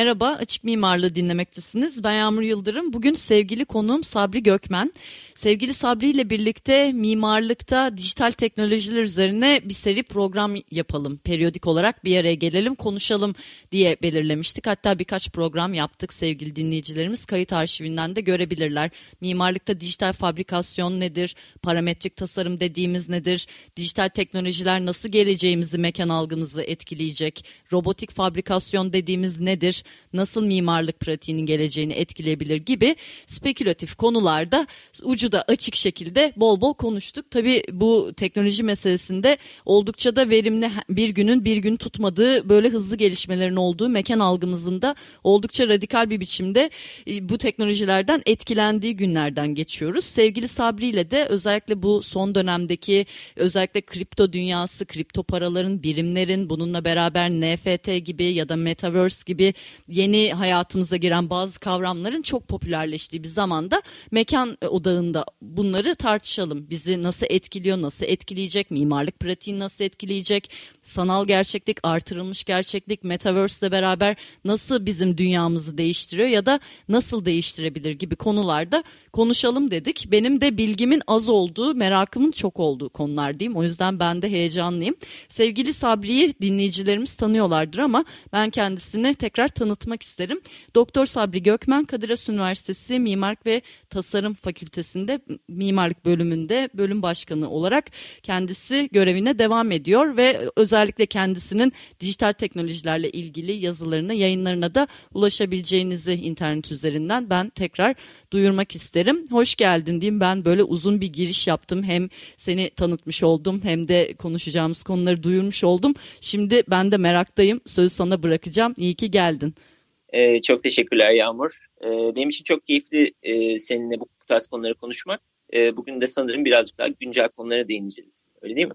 Merhaba, Açık Mimarlığı dinlemektesiniz. Ben Yağmur Yıldırım. Bugün sevgili konuğum Sabri Gökmen. Sevgili Sabri ile birlikte mimarlıkta dijital teknolojiler üzerine bir seri program yapalım. Periyodik olarak bir araya gelelim, konuşalım diye belirlemiştik. Hatta birkaç program yaptık sevgili dinleyicilerimiz. Kayıt arşivinden de görebilirler. Mimarlıkta dijital fabrikasyon nedir? Parametrik tasarım dediğimiz nedir? Dijital teknolojiler nasıl geleceğimizi, mekan algımızı etkileyecek? Robotik fabrikasyon dediğimiz nedir? Nasıl mimarlık pratiğinin geleceğini etkileyebilir gibi spekülatif konularda ucu da açık şekilde bol bol konuştuk. Tabii bu teknoloji meselesinde oldukça da verimli bir günün bir gün tutmadığı böyle hızlı gelişmelerin olduğu mekan algımızın da oldukça radikal bir biçimde e, bu teknolojilerden etkilendiği günlerden geçiyoruz. Sevgili Sabri ile de özellikle bu son dönemdeki özellikle kripto dünyası, kripto paraların, birimlerin bununla beraber NFT gibi ya da metaverse gibi yeni hayatımıza giren bazı kavramların çok popülerleştiği bir zamanda mekan odağında bunları tartışalım. Bizi nasıl etkiliyor, nasıl etkileyecek, mimarlık pratiğini nasıl etkileyecek, sanal gerçeklik, artırılmış gerçeklik, metaverse ile beraber nasıl bizim dünyamızı değiştiriyor ya da nasıl değiştirebilir gibi konularda konuşalım dedik. Benim de bilgimin az olduğu, merakımın çok olduğu konular diyeyim. O yüzden ben de heyecanlıyım. Sevgili Sabri'yi dinleyicilerimiz tanıyorlardır ama ben kendisini tekrar tanıtmak isterim. Doktor Sabri Gökmen, Kadir Has Üniversitesi Mimarlık ve Tasarım Fakültesi'nde mimarlık bölümünde bölüm başkanı olarak kendisi görevine devam ediyor ve özellikle kendisinin dijital teknolojilerle ilgili yazılarına, yayınlarına da ulaşabileceğinizi internet üzerinden ben tekrar duyurmak isterim. Hoş geldin diyeyim. Ben böyle uzun bir giriş yaptım. Hem seni tanıtmış oldum hem de konuşacağımız konuları duyurmuş oldum. Şimdi ben de meraktayım. Sözü sana bırakacağım. İyi ki geldin. Ee, çok teşekkürler Yağmur. Ee, benim için çok keyifli e, seninle bu tarz konuları konuşmak. E, bugün de sanırım birazcık daha güncel konulara değineceğiz. Öyle değil mi?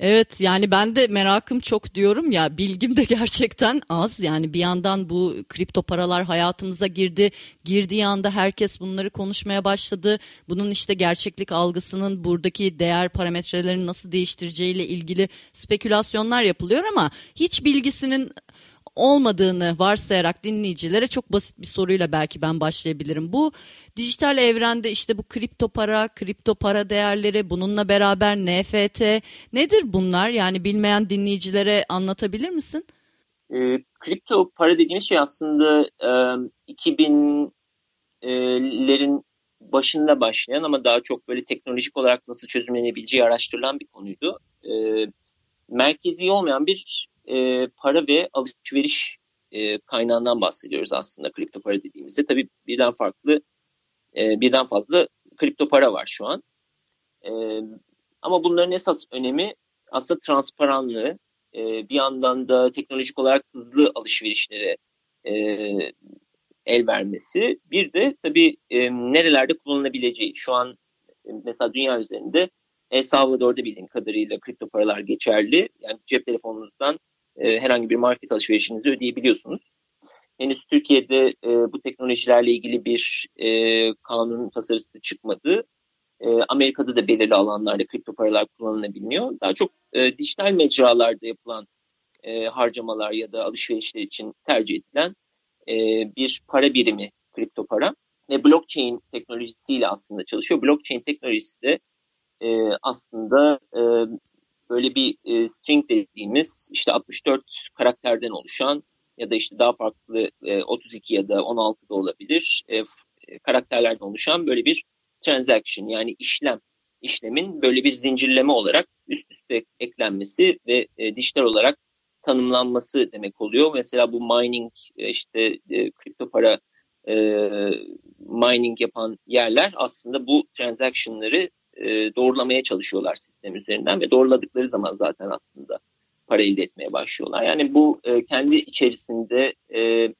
Evet yani ben de merakım çok diyorum ya bilgim de gerçekten az yani bir yandan bu kripto paralar hayatımıza girdi girdiği anda herkes bunları konuşmaya başladı bunun işte gerçeklik algısının buradaki değer parametrelerini nasıl değiştireceğiyle ilgili spekülasyonlar yapılıyor ama hiç bilgisinin olmadığını varsayarak dinleyicilere çok basit bir soruyla belki ben başlayabilirim. Bu dijital evrende işte bu kripto para, kripto para değerleri, bununla beraber NFT nedir bunlar? Yani bilmeyen dinleyicilere anlatabilir misin? E, kripto para dediğimiz şey aslında e, 2000'lerin başında başlayan ama daha çok böyle teknolojik olarak nasıl çözümlenebileceği araştırılan bir konuydu. E, merkezi olmayan bir e, para ve alışveriş e, kaynağından bahsediyoruz aslında kripto para dediğimizde. Tabii birden farklı, e, birden fazla kripto para var şu an. E, ama bunların esas önemi aslında transparanlığı, e, bir yandan da teknolojik olarak hızlı alışverişlere e, el vermesi. Bir de tabii e, nerelerde kullanılabileceği. Şu an e, mesela dünya üzerinde El Salvador'da bildiğim kadarıyla kripto paralar geçerli. Yani cep telefonunuzdan e, herhangi bir market alışverişinizi ödeyebiliyorsunuz. Henüz Türkiye'de e, bu teknolojilerle ilgili bir e, kanun tasarısı çıkmadı. E, Amerika'da da belirli alanlarda kripto paralar kullanılabiliyor. Daha çok e, dijital mecralarda yapılan e, harcamalar ya da alışverişler için tercih edilen e, bir para birimi kripto para. Ve blockchain teknolojisiyle aslında çalışıyor. Blockchain teknolojisi de e, aslında e, böyle bir e, string dediğimiz işte 64 karakterden oluşan ya da işte daha farklı e, 32 ya da 16 da olabilir e, e, karakterlerden oluşan böyle bir transaction yani işlem işlemin böyle bir zincirleme olarak üst üste eklenmesi ve e, dijital olarak tanımlanması demek oluyor. Mesela bu mining e, işte e, kripto para e, mining yapan yerler aslında bu transaction'ları e, doğrulamaya çalışıyorlar sistem üzerinden ve doğruladıkları zaman zaten aslında para elde etmeye başlıyorlar. Yani bu e, kendi içerisinde e,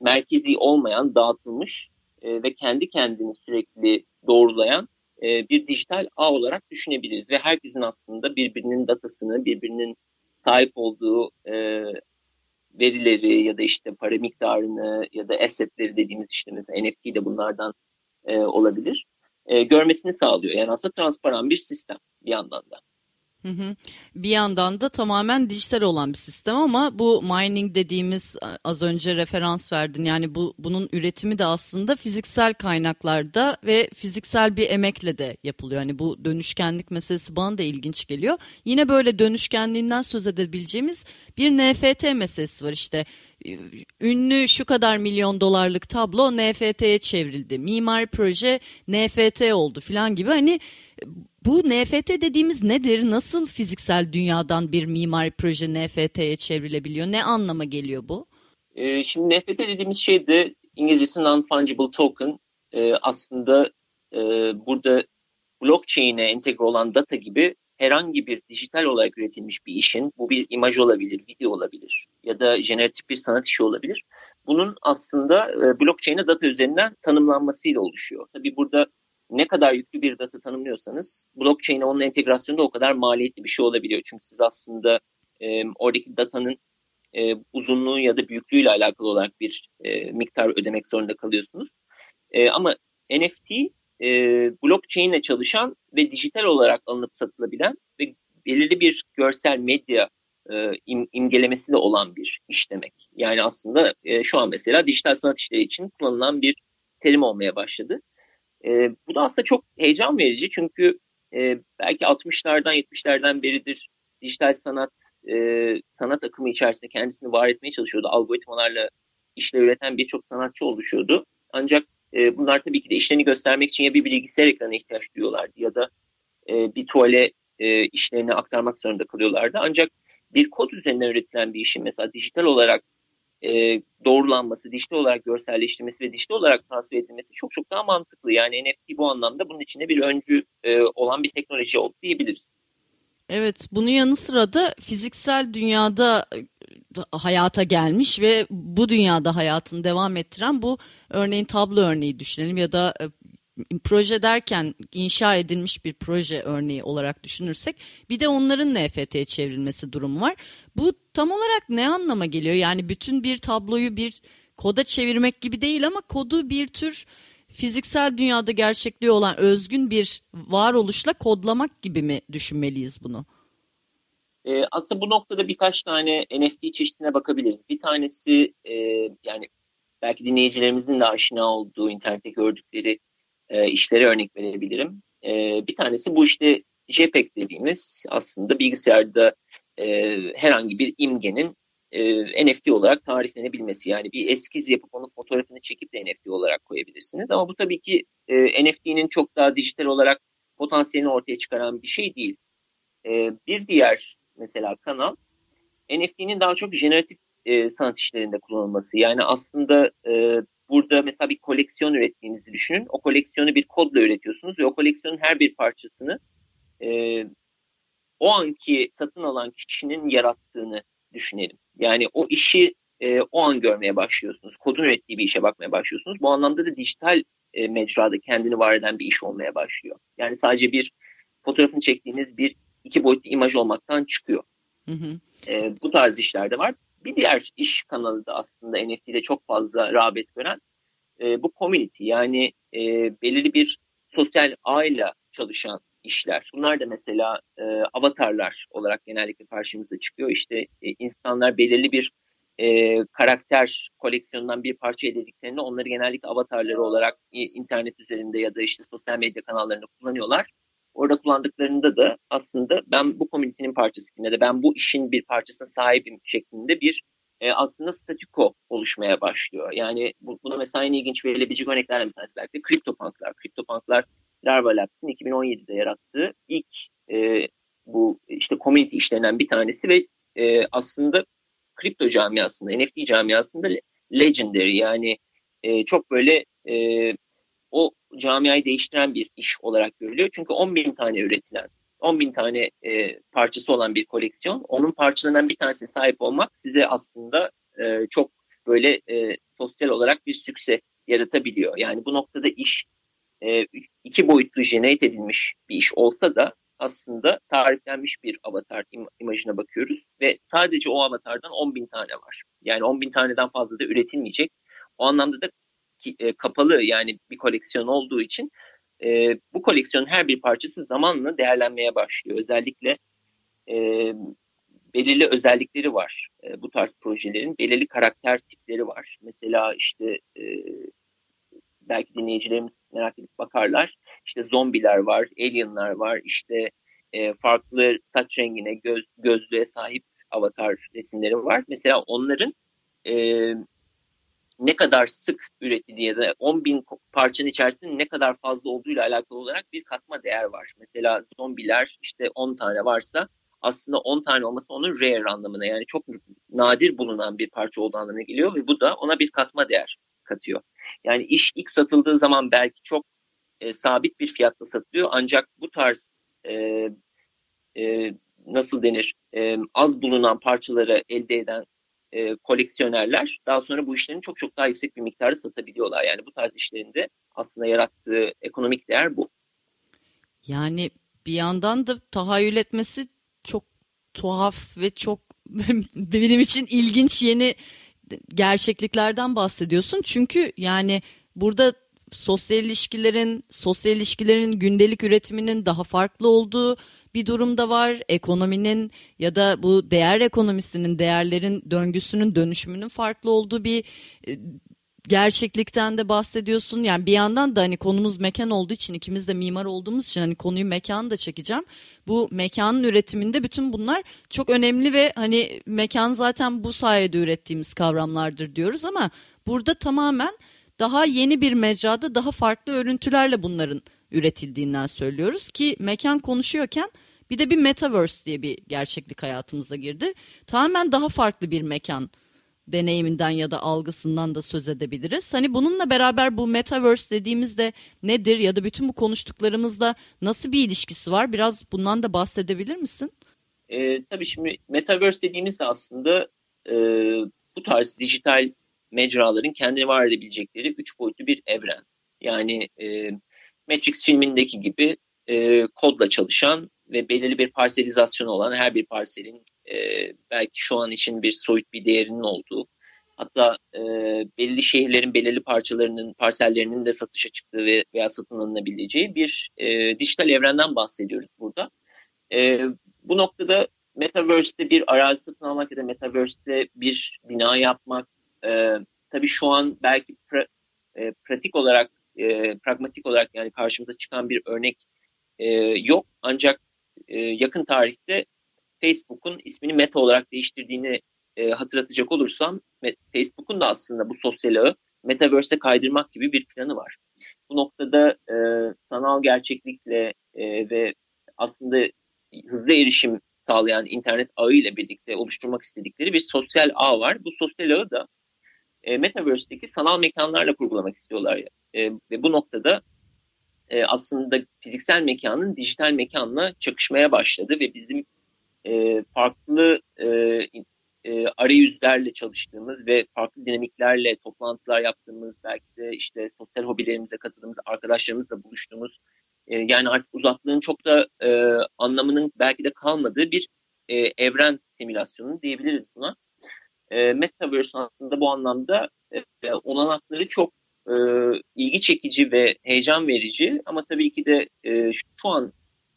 merkezi olmayan, dağıtılmış e, ve kendi kendini sürekli doğrulayan e, bir dijital ağ olarak düşünebiliriz. Ve herkesin aslında birbirinin datasını, birbirinin sahip olduğu e, verileri ya da işte para miktarını ya da assetleri dediğimiz işte mesela NFT de bunlardan e, olabilir. E, görmesini sağlıyor. Yani aslında transparan bir sistem bir yandan da. Hı hı. Bir yandan da tamamen dijital olan bir sistem ama bu mining dediğimiz az önce referans verdin yani bu bunun üretimi de aslında fiziksel kaynaklarda ve fiziksel bir emekle de yapılıyor. Yani bu dönüşkenlik meselesi bana da ilginç geliyor. Yine böyle dönüşkenliğinden söz edebileceğimiz bir NFT meselesi var işte ünlü şu kadar milyon dolarlık tablo NFT'ye çevrildi. Mimari proje NFT oldu falan gibi hani bu NFT dediğimiz nedir? Nasıl fiziksel dünyadan bir mimari proje NFT'ye çevrilebiliyor? Ne anlama geliyor bu? Ee, şimdi NFT dediğimiz şey de İngilizcesi non-fungible token. Ee, aslında e, burada blockchain'e entegre olan data gibi herhangi bir dijital olarak üretilmiş bir işin, bu bir imaj olabilir, video olabilir ya da jeneratif bir sanat işi olabilir. Bunun aslında e, blockchain'e data üzerinden tanımlanmasıyla oluşuyor. Tabii burada ne kadar yüklü bir data tanımlıyorsanız blockchain'e onun entegrasyonu da o kadar maliyetli bir şey olabiliyor. Çünkü siz aslında e, oradaki datanın e, uzunluğu ya da büyüklüğüyle alakalı olarak bir e, miktar ödemek zorunda kalıyorsunuz. E, ama NFT e, blockchain ile çalışan ve dijital olarak alınıp satılabilen ve belirli bir görsel medya e, im, imgelemesi de olan bir iş demek. Yani aslında e, şu an mesela dijital sanat işleri için kullanılan bir terim olmaya başladı. E, bu da aslında çok heyecan verici çünkü e, belki 60'lardan 70'lerden beridir dijital sanat e, sanat akımı içerisinde kendisini var etmeye çalışıyordu. Algoritmalarla işle üreten birçok sanatçı oluşuyordu. Ancak e, bunlar tabii ki de işlerini göstermek için ya bir bilgisayar ekranına ihtiyaç duyuyorlardı ya da e, bir tuvale e, işlerini aktarmak zorunda kalıyorlardı. Ancak bir kod üzerinden üretilen bir işin mesela dijital olarak doğrulanması, dijital olarak görselleştirmesi ve dijital olarak transfer edilmesi çok çok daha mantıklı. Yani NFT bu anlamda bunun içinde bir öncü olan bir teknoloji oldu diyebiliriz. Evet, bunun yanı sıra da fiziksel dünyada e, hayata gelmiş ve bu dünyada hayatını devam ettiren bu örneğin tablo örneği düşünelim ya da e, proje derken inşa edilmiş bir proje örneği olarak düşünürsek bir de onların NFT'ye çevrilmesi durumu var. Bu tam olarak ne anlama geliyor? Yani bütün bir tabloyu bir koda çevirmek gibi değil ama kodu bir tür fiziksel dünyada gerçekliği olan özgün bir varoluşla kodlamak gibi mi düşünmeliyiz bunu? E, aslında bu noktada birkaç tane NFT çeşidine bakabiliriz. Bir tanesi e, yani belki dinleyicilerimizin de aşina olduğu internette gördükleri e, işlere örnek verebilirim. E, bir tanesi bu işte JPEG dediğimiz aslında bilgisayarda e, herhangi bir imgenin e, NFT olarak tariflenebilmesi. Yani bir eskiz yapıp onun fotoğrafını çekip de NFT olarak koyabilirsiniz. Ama bu tabii ki e, NFT'nin çok daha dijital olarak potansiyelini ortaya çıkaran bir şey değil. E, bir diğer mesela kanal NFT'nin daha çok jeneratif e, sanat işlerinde kullanılması. Yani aslında e, burada mesela bir koleksiyon ürettiğinizi düşünün. O koleksiyonu bir kodla üretiyorsunuz ve o koleksiyonun her bir parçasını e, o anki satın alan kişinin yarattığını düşünelim. Yani o işi e, o an görmeye başlıyorsunuz. Kodun ürettiği bir işe bakmaya başlıyorsunuz. Bu anlamda da dijital e, mecrada kendini var eden bir iş olmaya başlıyor. Yani sadece bir fotoğrafını çektiğiniz bir iki boyutlu imaj olmaktan çıkıyor. Hı hı. E, bu tarz işlerde var. Bir diğer iş kanalı da aslında NFT'de çok fazla rağbet gören e, bu community yani e, belirli bir sosyal ağıyla çalışan işler. Bunlar da mesela e, avatarlar olarak genellikle karşımıza çıkıyor. İşte e, insanlar belirli bir e, karakter koleksiyonundan bir parça edildiklerinde onları genellikle avatarları olarak e, internet üzerinde ya da işte sosyal medya kanallarında kullanıyorlar. Orada kullandıklarında da aslında ben bu komünitenin parçasıyım ya da ben bu işin bir parçasına sahibim şeklinde bir e, aslında statüko oluşmaya başlıyor. Yani bu, buna mesela en ilginç verilebilecek örneklerden bir tanesi belki de CryptoPunk'lar. CryptoPunk'lar Larva Labs'in 2017'de yarattığı ilk e, bu işte community işlerinden bir tanesi ve e, aslında kripto camiasında, NFT camiasında legendary yani e, çok böyle e, o camiayı değiştiren bir iş olarak görülüyor. Çünkü 10 bin tane üretilen 10 bin tane e, parçası olan bir koleksiyon. Onun parçalarından bir tanesine sahip olmak size aslında e, çok böyle e, sosyal olarak bir sükse yaratabiliyor. Yani bu noktada iş e, iki boyutlu generate edilmiş bir iş olsa da aslında tariflenmiş bir avatar im imajına bakıyoruz ve sadece o avatardan 10 bin tane var. Yani 10 bin taneden fazla da üretilmeyecek. O anlamda da e, kapalı yani bir koleksiyon olduğu için e, bu koleksiyonun her bir parçası zamanla değerlenmeye başlıyor. Özellikle e, belirli özellikleri var e, bu tarz projelerin. Belirli karakter tipleri var. Mesela işte e, belki dinleyicilerimiz merak edip bakarlar. İşte zombiler var, alienlar var, işte e, farklı saç rengine, göz, gözlüğe sahip avatar resimleri var. Mesela onların e, ne kadar sık üretildiği ya da 10 bin parçanın içerisinde ne kadar fazla olduğuyla alakalı olarak bir katma değer var. Mesela zombiler işte 10 tane varsa aslında 10 tane olması onun rare anlamına yani çok nadir bulunan bir parça olduğu anlamına geliyor ve bu da ona bir katma değer katıyor. Yani iş ilk satıldığı zaman belki çok e, sabit bir fiyatla satılıyor ancak bu tarz e, e, nasıl denir e, az bulunan parçaları elde eden e, koleksiyonerler daha sonra bu işlerin çok çok daha yüksek bir miktarı satabiliyorlar. Yani bu tarz işlerinde aslında yarattığı ekonomik değer bu. Yani bir yandan da tahayyül etmesi çok tuhaf ve çok benim için ilginç yeni gerçekliklerden bahsediyorsun. Çünkü yani burada sosyal ilişkilerin, sosyal ilişkilerin gündelik üretiminin daha farklı olduğu bir durumda var. Ekonominin ya da bu değer ekonomisinin, değerlerin döngüsünün dönüşümünün farklı olduğu bir e, gerçeklikten de bahsediyorsun. Yani bir yandan da hani konumuz mekan olduğu için ikimiz de mimar olduğumuz için hani konuyu mekan da çekeceğim. Bu mekanın üretiminde bütün bunlar çok önemli ve hani mekan zaten bu sayede ürettiğimiz kavramlardır diyoruz ama burada tamamen daha yeni bir mecrada daha farklı örüntülerle bunların üretildiğinden söylüyoruz ki mekan konuşuyorken bir de bir metaverse diye bir gerçeklik hayatımıza girdi. Tamamen daha farklı bir mekan deneyiminden ya da algısından da söz edebiliriz. Hani bununla beraber bu metaverse dediğimizde nedir ya da bütün bu konuştuklarımızda nasıl bir ilişkisi var? Biraz bundan da bahsedebilir misin? E, tabii şimdi metaverse dediğimizde aslında e, bu tarz dijital mecraların kendini var edebilecekleri üç boyutlu bir evren. Yani e, Matrix filmindeki gibi e, kodla çalışan ve belirli bir parselizasyon olan her bir parselin e, belki şu an için bir soyut bir değerinin olduğu hatta e, belirli şehirlerin belirli parçalarının parsellerinin de satışa çıktığı ve veya satın alınabileceği bir e, dijital evrenden bahsediyoruz burada. E, bu noktada Metaverse'te bir arazi satın almak ya da Metaverse'te bir bina yapmak e, tabii şu an belki pra, e, pratik olarak, e, pragmatik olarak yani karşımıza çıkan bir örnek e, yok. Ancak e, yakın tarihte Facebook'un ismini Meta olarak değiştirdiğini e, hatırlatacak olursam Facebook'un da aslında bu sosyal ağı Metaverse'e kaydırmak gibi bir planı var. Bu noktada e, sanal gerçeklikle e, ve aslında hızlı erişim sağlayan internet ağı ile birlikte oluşturmak istedikleri bir sosyal ağ var. Bu sosyal ağı da e, Metaverse'deki sanal mekanlarla kurgulamak istiyorlar. E, ve bu noktada e, aslında fiziksel mekanın dijital mekanla çakışmaya başladı ve bizim e, farklı e, e, arayüzlerle çalıştığımız ve farklı dinamiklerle toplantılar yaptığımız, belki de işte sosyal hobilerimize katıldığımız, arkadaşlarımızla buluştuğumuz, e, yani artık uzaklığın çok da e, anlamının belki de kalmadığı bir e, evren simülasyonu diyebiliriz buna. E, Metaverse aslında bu anlamda e, olanakları çok e, ilgi çekici ve heyecan verici ama tabii ki de e, şu an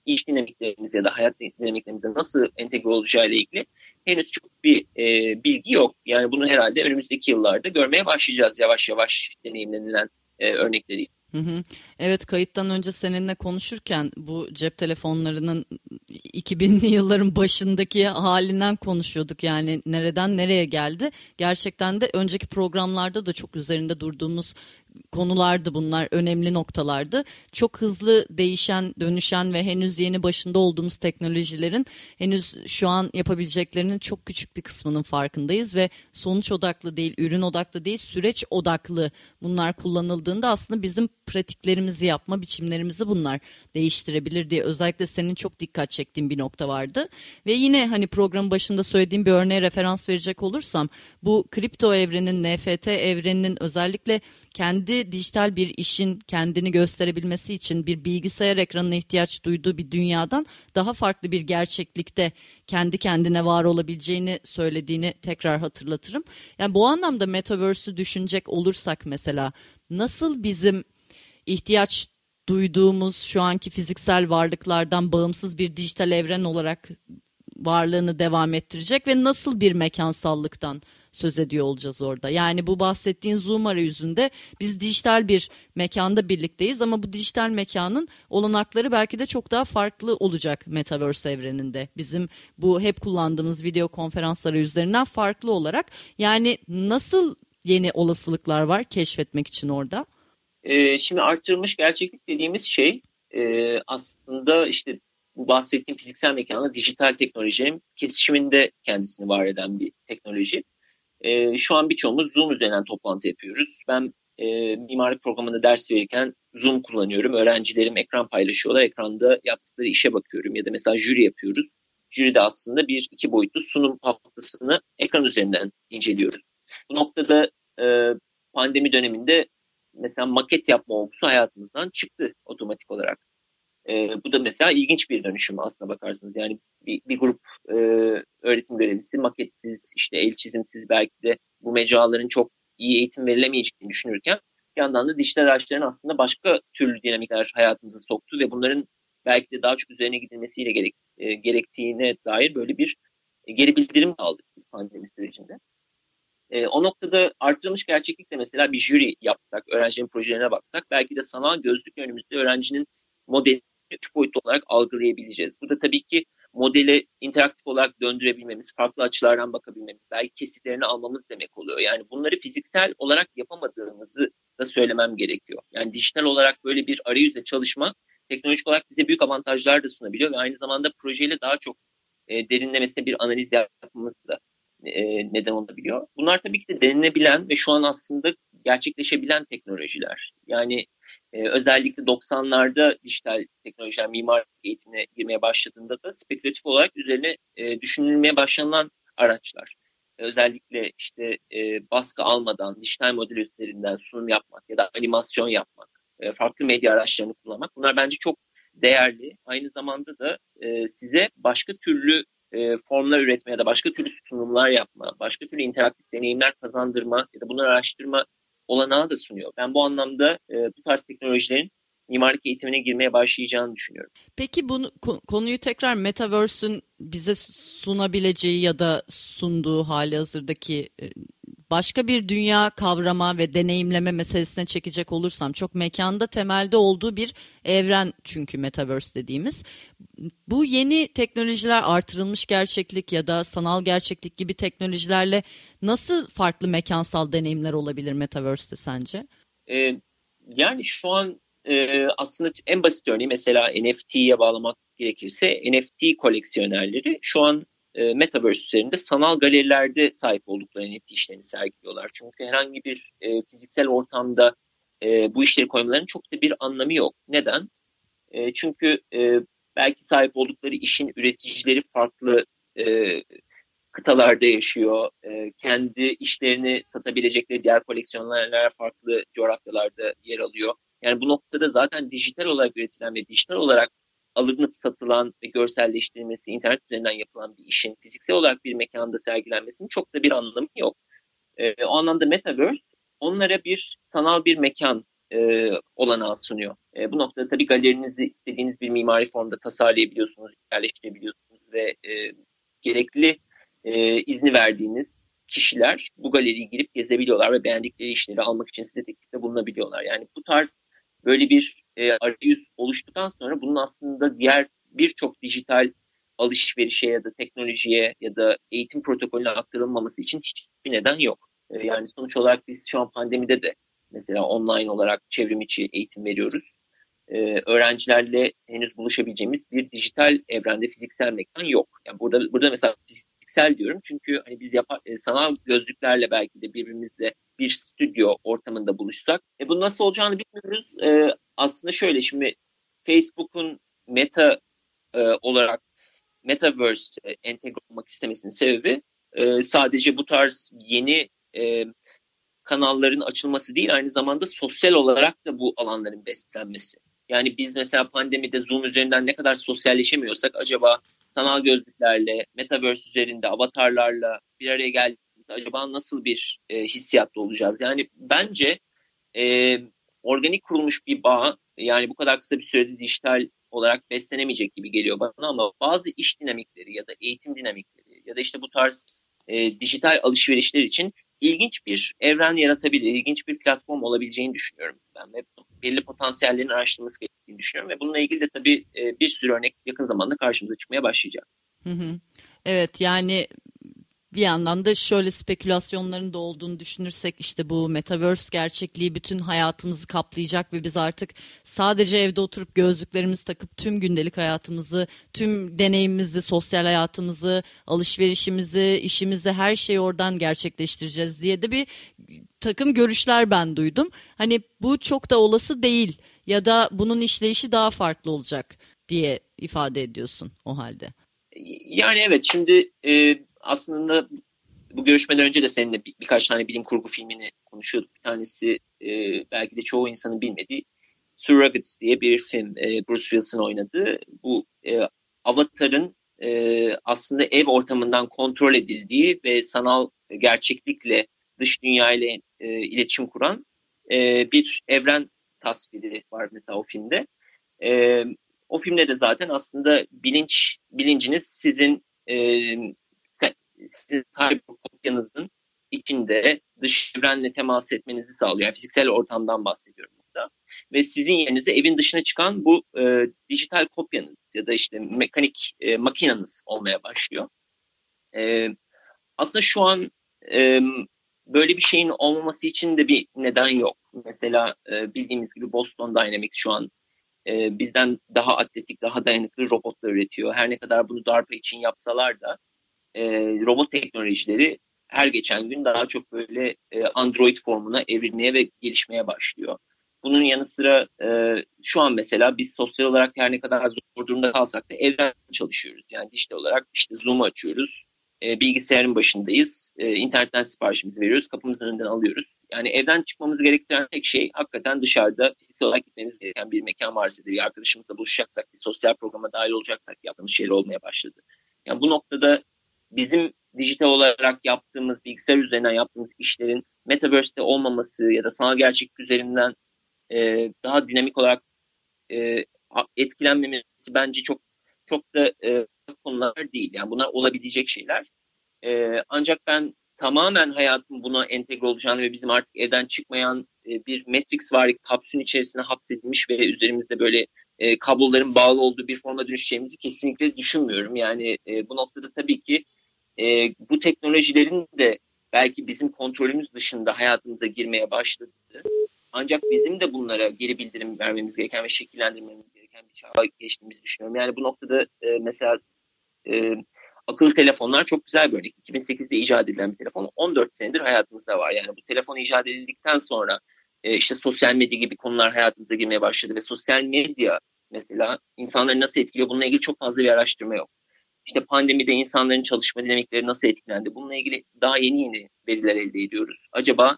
iş dinamiklerimiz ya da hayat dinamiklerimize nasıl entegre olacağı ile ilgili henüz çok bir e, bilgi yok. Yani bunu herhalde önümüzdeki yıllarda görmeye başlayacağız yavaş yavaş deneyimlenilen e, örnekleri. Evet kayıttan önce seninle konuşurken bu cep telefonlarının 2000'li yılların başındaki halinden konuşuyorduk yani nereden nereye geldi. Gerçekten de önceki programlarda da çok üzerinde durduğumuz konulardı bunlar, önemli noktalardı. Çok hızlı değişen, dönüşen ve henüz yeni başında olduğumuz teknolojilerin henüz şu an yapabileceklerinin çok küçük bir kısmının farkındayız ve sonuç odaklı değil, ürün odaklı değil, süreç odaklı bunlar kullanıldığında aslında bizim pratiklerimizi yapma biçimlerimizi bunlar değiştirebilir diye özellikle senin çok dikkat çektiğin bir nokta vardı. Ve yine hani programın başında söylediğim bir örneğe referans verecek olursam bu kripto evrenin, NFT evreninin özellikle kendi dijital bir işin kendini gösterebilmesi için bir bilgisayar ekranına ihtiyaç duyduğu bir dünyadan daha farklı bir gerçeklikte kendi kendine var olabileceğini söylediğini tekrar hatırlatırım. Yani bu anlamda metaverse'ü düşünecek olursak mesela nasıl bizim ihtiyaç duyduğumuz şu anki fiziksel varlıklardan bağımsız bir dijital evren olarak varlığını devam ettirecek ve nasıl bir mekansallıktan söz ediyor olacağız orada. Yani bu bahsettiğin Zoom arayüzünde biz dijital bir mekanda birlikteyiz ama bu dijital mekanın olanakları belki de çok daha farklı olacak Metaverse evreninde. Bizim bu hep kullandığımız video konferans arayüzlerinden farklı olarak. Yani nasıl yeni olasılıklar var keşfetmek için orada? Ee, şimdi artırılmış gerçeklik dediğimiz şey e, aslında işte bu bahsettiğim fiziksel mekanla dijital teknolojinin kesişiminde kendisini var eden bir teknoloji. E, şu an birçoğumuz Zoom üzerinden toplantı yapıyoruz. Ben e, mimarlık programında ders verirken Zoom kullanıyorum. Öğrencilerim ekran paylaşıyorlar. Ekranda yaptıkları işe bakıyorum ya da mesela jüri yapıyoruz. Jüri de aslında bir iki boyutlu sunum haftasını ekran üzerinden inceliyoruz. Bu noktada e, pandemi döneminde mesela maket yapma olgusu hayatımızdan çıktı otomatik olarak. E, bu da mesela ilginç bir dönüşüm aslına bakarsınız. Yani bir, bir grup e, öğretim görevlisi maketsiz, işte el çizimsiz belki de bu mecraların çok iyi eğitim verilemeyeceğini düşünürken bir yandan da dijital araçların aslında başka türlü dinamikler hayatımıza soktu ve bunların belki de daha çok üzerine gidilmesiyle gerek, e, gerektiğine dair böyle bir e, geri bildirim aldık biz pandemi sürecinde. E, o noktada artırılmış gerçeklikle mesela bir jüri yapsak, öğrencinin projelerine baksak belki de sanal gözlük önümüzde öğrencinin modeli üç boyutlu olarak algılayabileceğiz. Bu da tabii ki modeli interaktif olarak döndürebilmemiz, farklı açılardan bakabilmemiz, belki kesitlerini almamız demek oluyor. Yani bunları fiziksel olarak yapamadığımızı da söylemem gerekiyor. Yani dijital olarak böyle bir arayüzle çalışma teknolojik olarak bize büyük avantajlar da sunabiliyor ve aynı zamanda projeyle daha çok e, derinlemesine bir analiz yapmamız da e, neden olabiliyor. Bunlar tabii ki de denilebilen ve şu an aslında gerçekleşebilen teknolojiler. Yani e, özellikle 90'larda dijital teknolojiler mimar eğitimine girmeye başladığında da spekülatif olarak üzerine e, düşünülmeye başlanılan araçlar. E, özellikle işte e, baskı almadan dijital model üzerinden sunum yapmak ya da animasyon yapmak, e, farklı medya araçlarını kullanmak bunlar bence çok değerli. Aynı zamanda da e, size başka türlü e, formlar üretme ya da başka türlü sunumlar yapma, başka türlü interaktif deneyimler kazandırma ya da bunları araştırma olanağı da sunuyor. Ben bu anlamda e, bu tarz teknolojilerin mimarlık eğitimine girmeye başlayacağını düşünüyorum. Peki bunu konuyu tekrar Metaverse'ün bize sunabileceği ya da sunduğu hali hazırdaki e, başka bir dünya kavrama ve deneyimleme meselesine çekecek olursam çok mekanda temelde olduğu bir evren çünkü metaverse dediğimiz. Bu yeni teknolojiler artırılmış gerçeklik ya da sanal gerçeklik gibi teknolojilerle nasıl farklı mekansal deneyimler olabilir metaverse'te sence? Ee, yani şu an e, aslında en basit örneği mesela NFT'ye bağlamak gerekirse NFT koleksiyonerleri şu an e, Metaverse üzerinde sanal galerilerde sahip oldukları NFT işlerini sergiliyorlar. Çünkü herhangi bir e, fiziksel ortamda e, bu işleri koymalarının çok da bir anlamı yok. Neden? E, çünkü e, belki sahip oldukları işin üreticileri farklı e, kıtalarda yaşıyor. E, kendi işlerini satabilecekleri diğer koleksiyonerler farklı coğrafyalarda yer alıyor. Yani bu noktada zaten dijital olarak üretilen ve dijital olarak alınıp satılan ve görselleştirilmesi, internet üzerinden yapılan bir işin fiziksel olarak bir mekanda sergilenmesinin çok da bir anlamı yok. E, o anlamda Metaverse onlara bir sanal bir mekan e, olanağı sunuyor. E, bu noktada tabii galerinizi istediğiniz bir mimari formda tasarlayabiliyorsunuz, yerleştirebiliyorsunuz ve e, gerekli e, izni verdiğiniz kişiler bu galeriyi girip gezebiliyorlar ve beğendikleri işleri almak için size teklifte bulunabiliyorlar. Yani bu tarz böyle bir e, arayüz oluştuktan sonra bunun aslında diğer birçok dijital alışverişe ya da teknolojiye ya da eğitim protokolüne aktarılmaması için hiçbir neden yok. E, yani sonuç olarak biz şu an pandemide de mesela online olarak çevrim içi eğitim veriyoruz. Ee, öğrencilerle henüz buluşabileceğimiz bir dijital evrende fiziksel mekan yok. Yani burada burada mesela fiziksel diyorum çünkü hani biz yapar, e, sanal gözlüklerle belki de birbirimizle bir stüdyo ortamında buluşsak. E, bu nasıl olacağını bilmiyoruz. E, aslında şöyle şimdi Facebook'un meta e, olarak Metaverse e, entegre olmak istemesinin sebebi e, sadece bu tarz yeni e, kanalların açılması değil aynı zamanda sosyal olarak da bu alanların beslenmesi. Yani biz mesela pandemide Zoom üzerinden ne kadar sosyalleşemiyorsak acaba sanal gözlüklerle, Metaverse üzerinde avatarlarla bir araya geldiğimizde acaba nasıl bir e, hissiyatta olacağız? Yani bence e, organik kurulmuş bir bağ yani bu kadar kısa bir sürede dijital olarak beslenemeyecek gibi geliyor bana ama bazı iş dinamikleri ya da eğitim dinamikleri ya da işte bu tarz e, dijital alışverişler için ilginç bir evren yaratabilir, ilginç bir platform olabileceğini düşünüyorum ben ve belli potansiyellerin araştırılması gerektiğini düşünüyorum ve bununla ilgili de tabii e, bir sürü örnek yakın zamanda karşımıza çıkmaya başlayacak. Hı hı. Evet yani bir yandan da şöyle spekülasyonların da olduğunu düşünürsek işte bu metaverse gerçekliği bütün hayatımızı kaplayacak ve biz artık sadece evde oturup gözlüklerimizi takıp tüm gündelik hayatımızı, tüm deneyimimizi, sosyal hayatımızı, alışverişimizi, işimizi her şeyi oradan gerçekleştireceğiz diye de bir takım görüşler ben duydum. Hani bu çok da olası değil ya da bunun işleyişi daha farklı olacak diye ifade ediyorsun o halde. Yani evet şimdi e, aslında bu görüşmeden önce de seninle bir, birkaç tane bilim kurgu filmini konuşuyorduk. Bir tanesi e, belki de çoğu insanın bilmediği Surrogates diye bir film. E, Bruce Willis'in oynadığı. Bu e, Avatar'ın e, aslında ev ortamından kontrol edildiği ve sanal gerçeklikle dış dünya ile e, iletişim kuran e, bir evren tasviri var mesela o filmde. E, o filmde de zaten aslında bilinç bilinciniz sizin e, sizin kopyanızın içinde dış evrenle temas etmenizi sağlıyor. Yani fiziksel ortamdan bahsediyorum burada. Ve sizin yerinize evin dışına çıkan bu e, dijital kopyanız ya da işte mekanik e, makinanız olmaya başlıyor. E, aslında şu an e, böyle bir şeyin olmaması için de bir neden yok. Mesela e, bildiğimiz gibi Boston Dynamics şu an e, bizden daha atletik, daha dayanıklı robotlar üretiyor. Her ne kadar bunu DARPA için yapsalar da e, robot teknolojileri her geçen gün daha çok böyle e, Android formuna evrilmeye ve gelişmeye başlıyor. Bunun yanı sıra e, şu an mesela biz sosyal olarak her ne kadar zor durumda kalsak da evden çalışıyoruz. Yani dijital olarak işte Zoom'u açıyoruz, e, bilgisayarın başındayız, e, internetten siparişimizi veriyoruz, kapımızın önünden alıyoruz. Yani evden çıkmamız gerektiren tek şey hakikaten dışarıda fiziksel olarak gitmemiz gereken bir mekan varsa bir arkadaşımızla buluşacaksak, bir sosyal programa dahil olacaksak yaptığımız şeyler olmaya başladı. Yani bu noktada bizim dijital olarak yaptığımız, bilgisayar üzerinden yaptığımız işlerin Metaverse'de olmaması ya da sanal gerçeklik üzerinden e, daha dinamik olarak e, etkilenmemesi bence çok çok da e, konular değil. Yani bunlar olabilecek şeyler. E, ancak ben tamamen hayatım buna entegre olacağını ve bizim artık evden çıkmayan e, bir Matrix var kapsülün içerisine hapsedilmiş ve üzerimizde böyle e, kabloların bağlı olduğu bir forma dönüşeceğimizi kesinlikle düşünmüyorum. Yani e, bu noktada tabii ki e, bu teknolojilerin de belki bizim kontrolümüz dışında hayatımıza girmeye başladı. Ancak bizim de bunlara geri bildirim vermemiz gereken ve şekillendirmemiz gereken bir çağa geçtiğimizi düşünüyorum. Yani bu noktada e, mesela e, akıllı telefonlar çok güzel bir örnek. 2008'de icat edilen bir telefon 14 senedir hayatımızda var. Yani bu telefon icat edildikten sonra e, işte sosyal medya gibi konular hayatımıza girmeye başladı ve sosyal medya mesela insanları nasıl etkiliyor bununla ilgili çok fazla bir araştırma yok. İşte pandemide insanların çalışma dinamikleri nasıl etkilendi? Bununla ilgili daha yeni yeni veriler elde ediyoruz. Acaba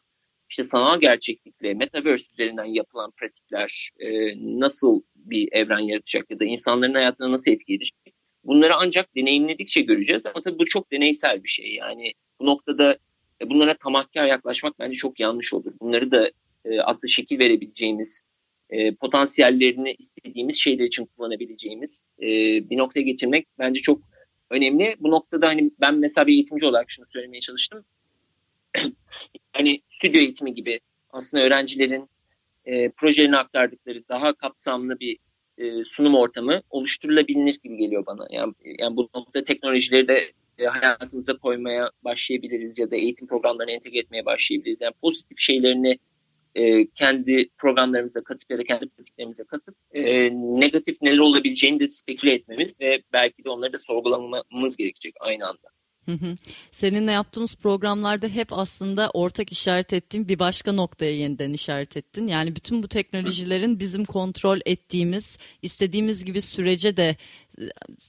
işte sanal gerçeklikle Metaverse üzerinden yapılan pratikler e, nasıl bir evren yaratacak ya da insanların hayatına nasıl etki edecek? Bunları ancak deneyimledikçe göreceğiz ama tabii bu çok deneysel bir şey. Yani bu noktada e, bunlara tamahkar yaklaşmak bence çok yanlış olur. Bunları da e, aslında şekil verebileceğimiz, e, potansiyellerini istediğimiz şeyler için kullanabileceğimiz e, bir noktaya getirmek bence çok önemli. Bu noktada hani ben mesela bir eğitimci olarak şunu söylemeye çalıştım. hani stüdyo eğitimi gibi aslında öğrencilerin e, projelerini aktardıkları daha kapsamlı bir e, sunum ortamı oluşturulabilir gibi geliyor bana. Yani, yani bu noktada teknolojileri de e, hayatımıza koymaya başlayabiliriz ya da eğitim programlarını entegre etmeye başlayabiliriz. Yani pozitif şeylerini e, kendi programlarımıza katıp ya da kendi pratiklerimize katıp e, negatif neler olabileceğini de speküle etmemiz ve belki de onları da sorgulamamız gerekecek aynı anda. Seninle yaptığımız programlarda hep aslında ortak işaret ettiğim bir başka noktaya yeniden işaret ettin. Yani bütün bu teknolojilerin bizim kontrol ettiğimiz, istediğimiz gibi sürece de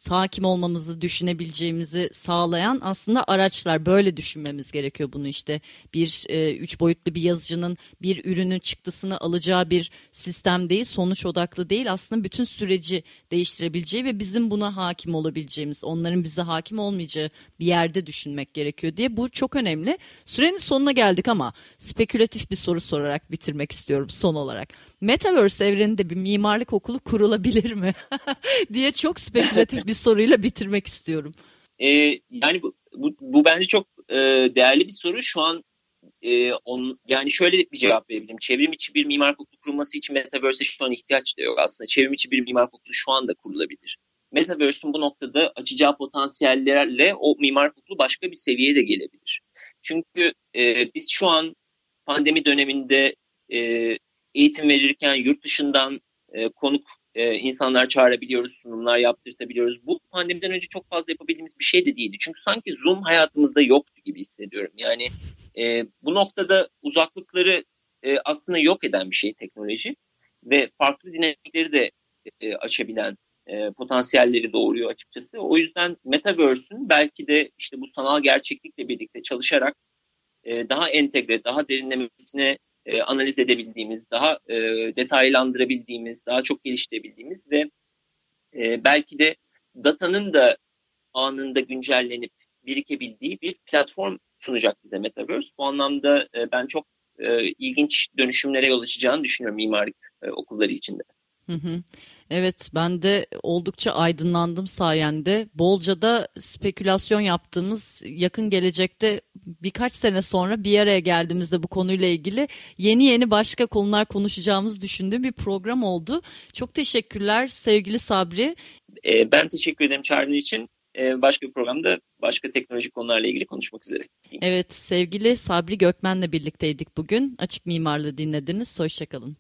hakim olmamızı düşünebileceğimizi sağlayan aslında araçlar. Böyle düşünmemiz gerekiyor bunu işte bir e, üç boyutlu bir yazıcının bir ürünün çıktısını alacağı bir sistem değil, sonuç odaklı değil. Aslında bütün süreci değiştirebileceği ve bizim buna hakim olabileceğimiz, onların bize hakim olmayacağı bir yerde düşünmek gerekiyor diye. Bu çok önemli. Sürenin sonuna geldik ama spekülatif bir soru sorarak bitirmek istiyorum son olarak. Metaverse evreninde bir mimarlık okulu kurulabilir mi? diye çok spekülatif bir soruyla bitirmek istiyorum. Ee, yani bu, bu, bu bence çok e, değerli bir soru. Şu an e, on, yani şöyle bir cevap verebilirim. Çevrim içi bir mimarlık okulu kurulması için Metaverse'e şu an ihtiyaç da yok aslında. Çevrim içi bir mimarlık okulu şu anda kurulabilir. Metaverse'ün bu noktada açacağı potansiyellerle o mimarlık okulu başka bir seviyeye de gelebilir. Çünkü e, biz şu an pandemi döneminde e, eğitim verirken yurt dışından e, konuk e, insanlar çağırabiliyoruz, sunumlar yaptırtabiliyoruz. Bu pandemiden önce çok fazla yapabildiğimiz bir şey de değildi. Çünkü sanki Zoom hayatımızda yoktu gibi hissediyorum. Yani e, bu noktada uzaklıkları e, aslında yok eden bir şey teknoloji ve farklı dinamikleri de e, açabilen e, potansiyelleri doğuruyor açıkçası. O yüzden Metaverse'ün belki de işte bu sanal gerçeklikle birlikte çalışarak e, daha entegre, daha derinlemesine e, analiz edebildiğimiz, daha e, detaylandırabildiğimiz, daha çok geliştirebildiğimiz ve e, belki de datanın da anında güncellenip birikebildiği bir platform sunacak bize Metaverse. Bu anlamda e, ben çok e, ilginç dönüşümlere yol açacağını düşünüyorum mimarlık e, okulları içinde. Hı hı. Evet ben de oldukça aydınlandım sayende. Bolca da spekülasyon yaptığımız yakın gelecekte birkaç sene sonra bir araya geldiğimizde bu konuyla ilgili yeni yeni başka konular konuşacağımız düşündüğüm bir program oldu. Çok teşekkürler sevgili Sabri. E, ben teşekkür ederim çağırdığın için. E, başka bir programda başka teknolojik konularla ilgili konuşmak üzere. Evet sevgili Sabri Gökmen'le birlikteydik bugün. Açık Mimarlığı dinlediniz. Hoşçakalın.